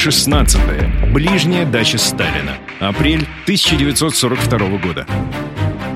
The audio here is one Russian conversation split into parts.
16. Ближняя дача Сталина. Апрель 1942 года.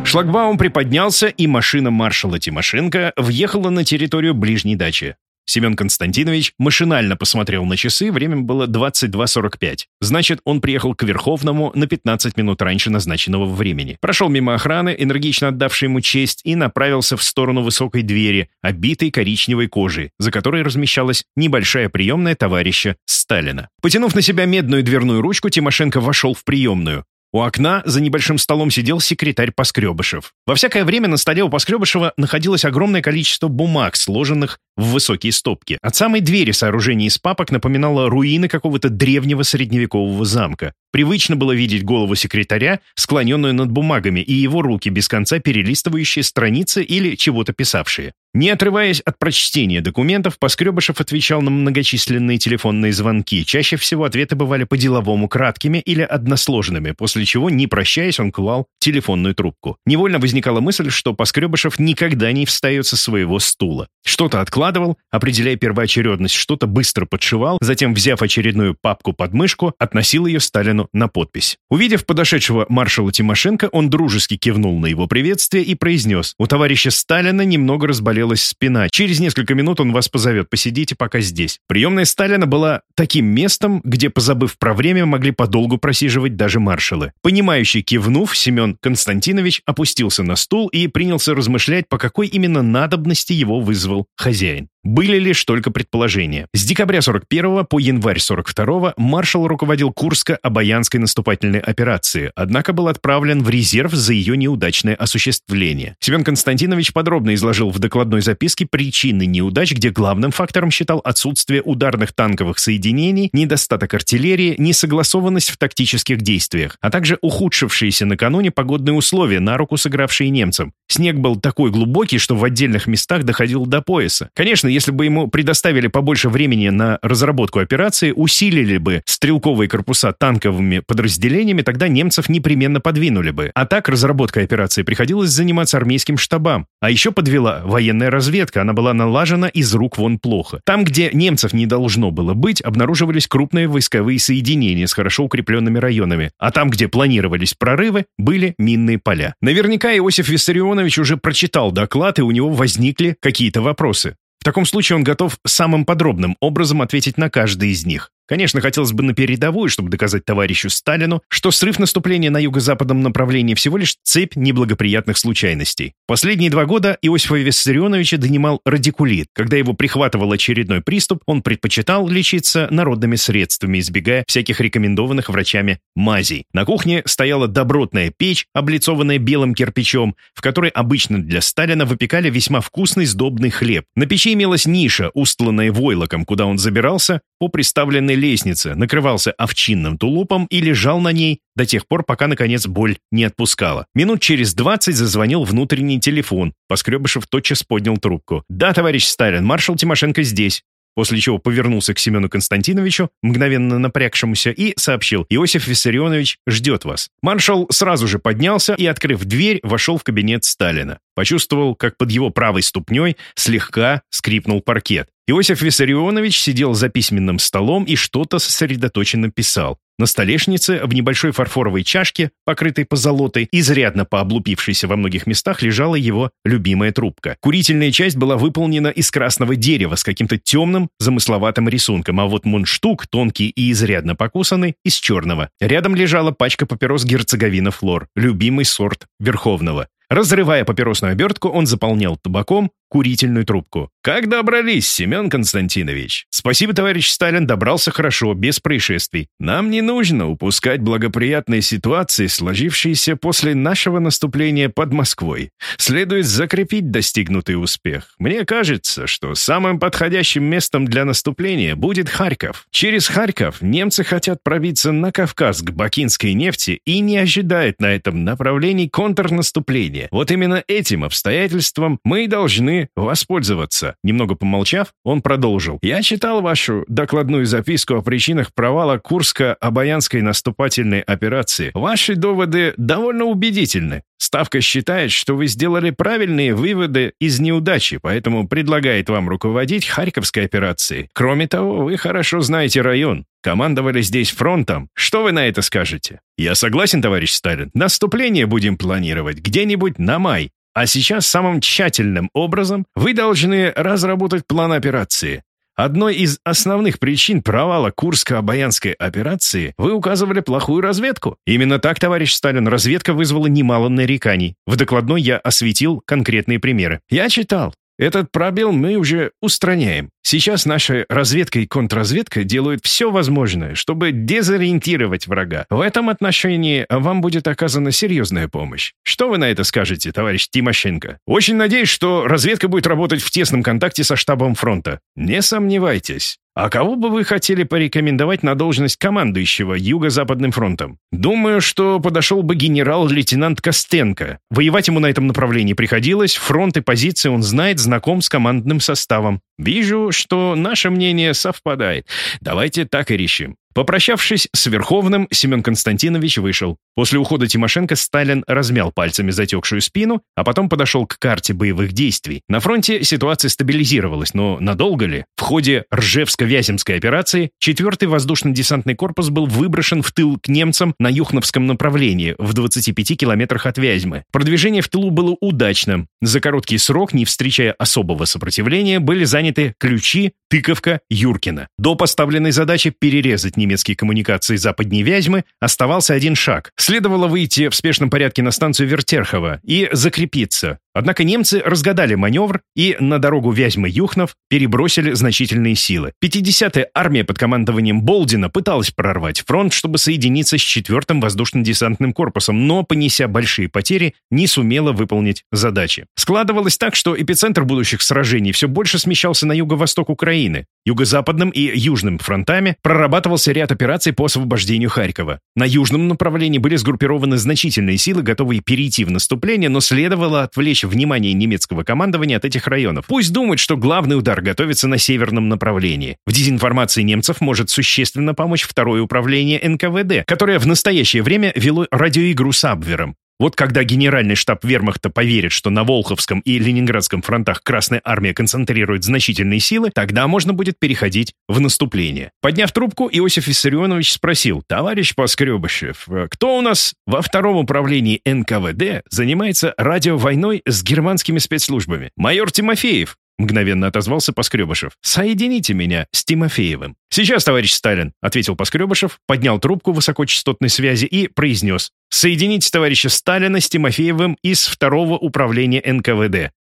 Шлагбаум приподнялся, и машина маршала Тимошенко въехала на территорию ближней дачи. Семен Константинович машинально посмотрел на часы, время было 22.45. Значит, он приехал к Верховному на 15 минут раньше назначенного времени. Прошел мимо охраны, энергично отдавшей ему честь, и направился в сторону высокой двери, обитой коричневой кожей, за которой размещалась небольшая приемная товарища Сталина. Потянув на себя медную дверную ручку, Тимошенко вошел в приемную. У окна за небольшим столом сидел секретарь Поскребышев. Во всякое время на столе у Поскребышева находилось огромное количество бумаг, сложенных в высокие стопки. От самой двери сооружение из папок напоминало руины какого-то древнего средневекового замка. Привычно было видеть голову секретаря, склоненную над бумагами, и его руки, без конца перелистывающие страницы или чего-то писавшие. Не отрываясь от прочтения документов, Поскребышев отвечал на многочисленные телефонные звонки. Чаще всего ответы бывали по-деловому краткими или односложными, после чего, не прощаясь, он клал телефонную трубку. Невольно возникала мысль, что Поскребышев никогда не встает со своего стула. Что-то откладывал, определяя первоочередность, что-то быстро подшивал, затем, взяв очередную папку под мышку, относил ее Сталину на подпись. Увидев подошедшего маршала Тимошенко, он дружески кивнул на его приветствие и произнес «У товарища Сталина немного разболелся разболелась спина. Через несколько минут он вас позовет. Посидите пока здесь. Приемная Сталина была таким местом, где, позабыв про время, могли подолгу просиживать даже маршалы. Понимающий кивнув, Семен Константинович опустился на стул и принялся размышлять, по какой именно надобности его вызвал хозяин. Были лишь только предположения. С декабря 41 по январь 42 маршал руководил Курско-Обаянской наступательной операции, однако был отправлен в резерв за ее неудачное осуществление. Семен Константинович подробно изложил в докладной записке причины неудач, где главным фактором считал отсутствие ударных танковых соединений, недостаток артиллерии, несогласованность в тактических действиях, а также ухудшившиеся накануне погодные условия, на руку сыгравшие немцам. Снег был такой глубокий, что в отдельных местах доходил до пояса. Конечно, если бы ему предоставили побольше времени на разработку операции, усилили бы стрелковые корпуса танковыми подразделениями, тогда немцев непременно подвинули бы. А так разработкой операции приходилось заниматься армейским штабам. А еще подвела военная разведка, она была налажена из рук вон плохо. Там, где немцев не должно было быть, обнаруживались крупные войсковые соединения с хорошо укрепленными районами. А там, где планировались прорывы, были минные поля. Наверняка Иосиф Виссарионович уже прочитал доклад, и у него возникли какие-то вопросы. В таком случае он готов самым подробным образом ответить на каждый из них. Конечно, хотелось бы на передовую, чтобы доказать товарищу Сталину, что срыв наступления на юго-западном направлении всего лишь цепь неблагоприятных случайностей. Последние два года Иосифа Виссарионовича донимал радикулит. Когда его прихватывал очередной приступ, он предпочитал лечиться народными средствами, избегая всяких рекомендованных врачами мазей. На кухне стояла добротная печь, облицованная белым кирпичом, в которой обычно для Сталина выпекали весьма вкусный сдобный хлеб. На печи имелась ниша, устланная войлоком, куда он забирался по приставленной лестнице, накрывался овчинным тулупом и лежал на ней до тех пор, пока, наконец, боль не отпускала. Минут через двадцать зазвонил внутренний телефон. Поскребышев тотчас поднял трубку. «Да, товарищ Сталин, маршал Тимошенко здесь» после чего повернулся к Семену Константиновичу, мгновенно напрягшемуся, и сообщил «Иосиф Виссарионович ждет вас». Маршал сразу же поднялся и, открыв дверь, вошел в кабинет Сталина. Почувствовал, как под его правой ступней слегка скрипнул паркет. Иосиф Виссарионович сидел за письменным столом и что-то сосредоточенно писал. На столешнице, в небольшой фарфоровой чашке, покрытой позолотой, изрядно пооблупившейся во многих местах, лежала его любимая трубка. Курительная часть была выполнена из красного дерева с каким-то темным, замысловатым рисунком, а вот мундштук, тонкий и изрядно покусанный, из черного. Рядом лежала пачка папирос герцоговина Флор, любимый сорт Верховного. Разрывая папиросную обертку, он заполнял табаком курительную трубку. «Как добрались, Семен Константинович?» «Спасибо, товарищ Сталин, добрался хорошо, без происшествий. Нам не нужно упускать благоприятные ситуации, сложившиеся после нашего наступления под Москвой. Следует закрепить достигнутый успех. Мне кажется, что самым подходящим местом для наступления будет Харьков. Через Харьков немцы хотят пробиться на Кавказ к бакинской нефти и не ожидают на этом направлении контрнаступления. Вот именно этим обстоятельством мы и должны воспользоваться. Немного помолчав, он продолжил. «Я читал вашу докладную записку о причинах провала Курско-Обаянской наступательной операции. Ваши доводы довольно убедительны. Ставка считает, что вы сделали правильные выводы из неудачи, поэтому предлагает вам руководить Харьковской операцией. Кроме того, вы хорошо знаете район. Командовали здесь фронтом. Что вы на это скажете? Я согласен, товарищ Сталин. Наступление будем планировать где-нибудь на май. А сейчас самым тщательным образом вы должны разработать план операции. Одной из основных причин провала Курско-Обаянской операции вы указывали плохую разведку. Именно так, товарищ Сталин, разведка вызвала немало нареканий. В докладной я осветил конкретные примеры. Я читал. Этот пробел мы уже устраняем. Сейчас наша разведка и контрразведка делают все возможное, чтобы дезориентировать врага. В этом отношении вам будет оказана серьезная помощь. Что вы на это скажете, товарищ Тимошенко? Очень надеюсь, что разведка будет работать в тесном контакте со штабом фронта. Не сомневайтесь. А кого бы вы хотели порекомендовать на должность командующего Юго-Западным фронтом? Думаю, что подошел бы генерал-лейтенант Костенко. Воевать ему на этом направлении приходилось, фронт и позиции он знает, знаком с командным составом. Вижу, что наше мнение совпадает. Давайте так и решим. Попрощавшись с Верховным, Семен Константинович вышел. После ухода Тимошенко Сталин размял пальцами затекшую спину, а потом подошел к карте боевых действий. На фронте ситуация стабилизировалась, но надолго ли? В ходе Ржевско-Вяземской операции 4-й воздушно-десантный корпус был выброшен в тыл к немцам на Юхновском направлении, в 25 километрах от Вязьмы. Продвижение в тылу было удачным. За короткий срок, не встречая особого сопротивления, были заняты Ключи, Тыковка, Юркина. До поставленной задачи перерезать немецкие коммуникации западней Вязьмы оставался один шаг. Следовало выйти в спешном порядке на станцию Вертерхова и закрепиться. Однако немцы разгадали маневр и на дорогу Вязьмы-Юхнов перебросили значительные силы. 50-я армия под командованием Болдина пыталась прорвать фронт, чтобы соединиться с 4-м воздушно-десантным корпусом, но, понеся большие потери, не сумела выполнить задачи. Складывалось так, что эпицентр будущих сражений все больше смещался на юго-восток Украины. Юго-западным и южным фронтами прорабатывался ряд операций по освобождению Харькова. На южном направлении были сгруппированы значительные силы, готовые перейти в наступление, но следовало отвлечь внимание немецкого командования от этих районов. Пусть думают, что главный удар готовится на северном направлении. В дезинформации немцев может существенно помочь второе управление НКВД, которое в настоящее время вело радиоигру с Абвером. Вот когда генеральный штаб вермахта поверит, что на Волховском и Ленинградском фронтах Красная Армия концентрирует значительные силы, тогда можно будет переходить в наступление. Подняв трубку, Иосиф Виссарионович спросил, «Товарищ Поскребышев, кто у нас во втором управлении НКВД занимается радиовойной с германскими спецслужбами?» «Майор Тимофеев», — мгновенно отозвался Поскребышев. «Соедините меня с Тимофеевым». «Сейчас, товарищ Сталин», — ответил Поскребышев, поднял трубку высокочастотной связи и произнес. «Соедините товарища Сталина с Тимофеевым из второго управления НКВД».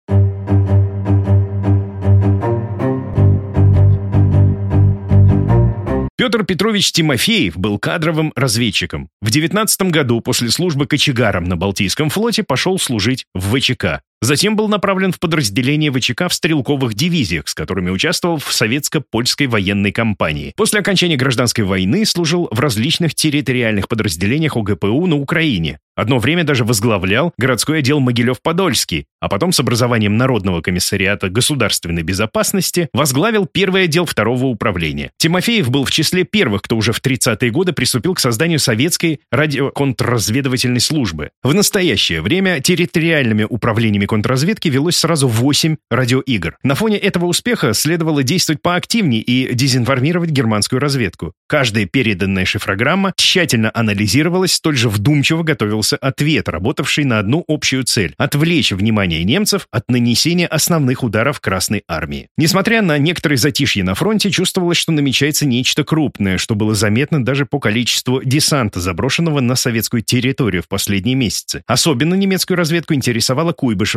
Петр Петрович Тимофеев был кадровым разведчиком. В 19 году после службы кочегаром на Балтийском флоте пошел служить в ВЧК. Затем был направлен в подразделение ВЧК в стрелковых дивизиях, с которыми участвовал в советско-польской военной кампании. После окончания гражданской войны служил в различных территориальных подразделениях ОГПУ на Украине. Одно время даже возглавлял городской отдел Могилев-Подольский, а потом с образованием Народного комиссариата государственной безопасности возглавил первый отдел второго управления. Тимофеев был в числе первых, кто уже в 30-е годы приступил к созданию советской радиоконтрразведывательной службы. В настоящее время территориальными управлениями контрразведки велось сразу 8 радиоигр. На фоне этого успеха следовало действовать поактивнее и дезинформировать германскую разведку. Каждая переданная шифрограмма тщательно анализировалась, столь же вдумчиво требовался ответ, работавший на одну общую цель – отвлечь внимание немцев от нанесения основных ударов Красной Армии. Несмотря на некоторые затишье на фронте, чувствовалось, что намечается нечто крупное, что было заметно даже по количеству десанта, заброшенного на советскую территорию в последние месяцы. Особенно немецкую разведку интересовала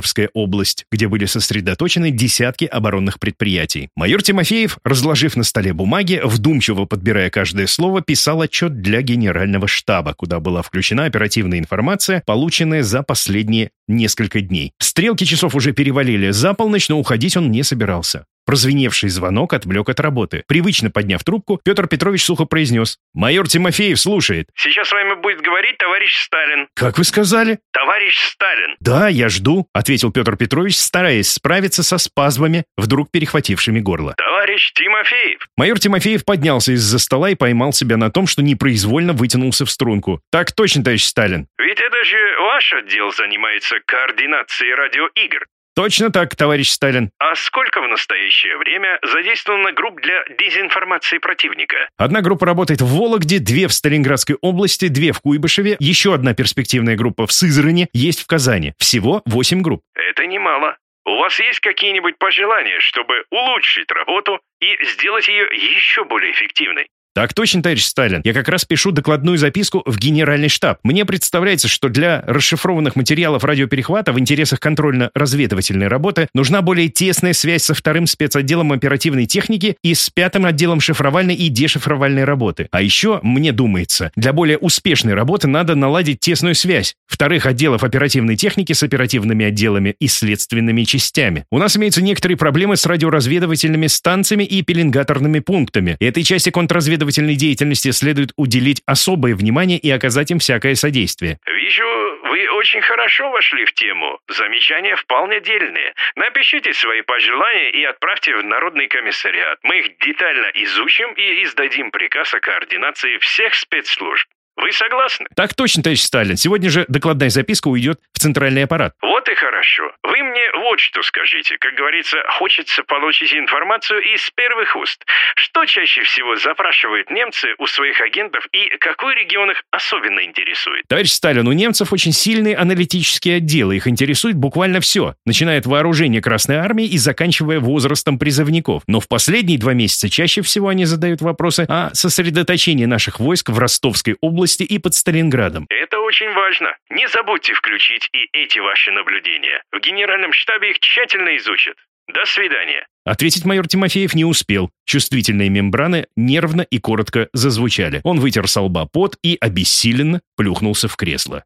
Куйбышевская область, где были сосредоточены десятки оборонных предприятий. Майор Тимофеев, разложив на столе бумаги, вдумчиво подбирая каждое слово, писал отчет для генерального штаба, куда была включена оперативная информация, полученная за последние несколько дней. Стрелки часов уже перевалили за полночь, но уходить он не собирался. Прозвеневший звонок отвлек от работы. Привычно подняв трубку, Петр Петрович сухо произнес. «Майор Тимофеев слушает». «Сейчас с вами будет говорить товарищ Сталин». «Как вы сказали?» «Товарищ Сталин». «Да, я жду», — ответил Петр Петрович, стараясь справиться со спазмами, вдруг перехватившими горло. «Товарищ Тимофеев». Майор Тимофеев поднялся из-за стола и поймал себя на том, что непроизвольно вытянулся в струнку. «Так точно, товарищ Сталин». «Ведь же ваш отдел занимается координацией радиоигр». Точно так, товарищ Сталин. А сколько в настоящее время задействовано групп для дезинформации противника? Одна группа работает в Вологде, две в Сталинградской области, две в Куйбышеве, еще одна перспективная группа в Сызрани, есть в Казани. Всего восемь групп. Это немало. У вас есть какие-нибудь пожелания, чтобы улучшить работу и сделать ее еще более эффективной? Так точно, товарищ Сталин. Я как раз пишу докладную записку в генеральный штаб. Мне представляется, что для расшифрованных материалов радиоперехвата в интересах контрольно-разведывательной работы нужна более тесная связь со вторым спецотделом оперативной техники и с пятым отделом шифровальной и дешифровальной работы. А еще, мне думается, для более успешной работы надо наладить тесную связь вторых отделов оперативной техники с оперативными отделами и следственными частями. У нас имеются некоторые проблемы с радиоразведывательными станциями и пеленгаторными пунктами. Этой части контрразведывательной разведывательной деятельности следует уделить особое внимание и оказать им всякое содействие. Вижу, вы очень хорошо вошли в тему. Замечания вполне дельные. Напишите свои пожелания и отправьте в Народный комиссариат. Мы их детально изучим и издадим приказ о координации всех спецслужб. Вы согласны? Так точно, товарищ Сталин. Сегодня же докладная записка уйдет в центральный аппарат. Вот и хорошо. Вы мне вот что скажите. Как говорится, хочется получить информацию из первых уст. Что чаще всего запрашивают немцы у своих агентов и какой регион их особенно интересует? Товарищ Сталин, у немцев очень сильные аналитические отделы. Их интересует буквально все. Начиная от вооружения Красной Армии и заканчивая возрастом призывников. Но в последние два месяца чаще всего они задают вопросы о сосредоточении наших войск в Ростовской области области и под Сталинградом. Это очень важно. Не забудьте включить и эти ваши наблюдения. В генеральном штабе их тщательно изучат. До свидания. Ответить майор Тимофеев не успел. Чувствительные мембраны нервно и коротко зазвучали. Он вытер со лба пот и обессиленно плюхнулся в кресло.